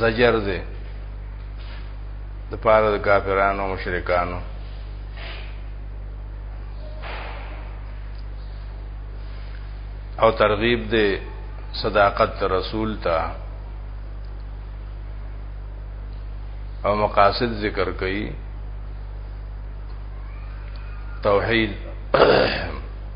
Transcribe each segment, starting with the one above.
زجر دی د پاره د کافرانو مشرکانو او ترغیب دی صداقت رسول ته او مقاصد ذکر کړي توحید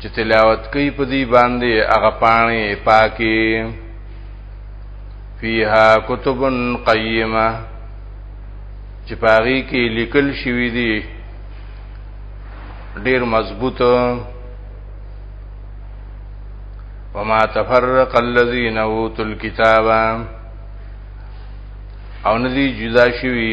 چې تلاوت کوي په دې باندې هغه پانی پاکي فیها کتب قیمه چې پاغي کې لیکل شوی دی ډیر مضبوط وما تفرق الذين اوتوا الكتاب او ندی جدا شوی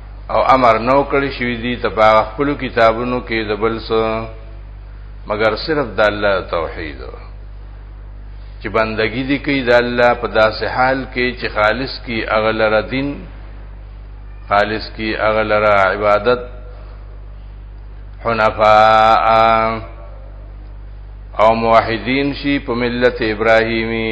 او امر نو کړی شوی دی ته په خپل کتابونو کې د بل څه مگر صرف د الله توحید چې بندگی دی کوي د الله په داسې حال کې چې خالص کی اغلر دین خالص کی اغلر عبادت حنفاء او موحدین شي په ملت ابراهیمی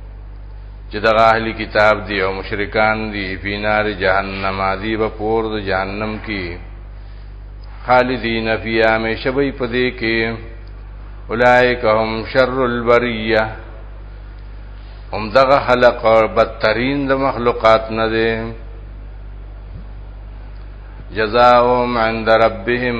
چې د اهل کتاب دی او مشرکان دی په نار جهنم عذاب په پور د جهنم کې خالدین فی همیشه به پدې کې اولائک هم شر البریه هم دغه خلق او بدترین د مخلوقات نه دي جزاهم عند ربهم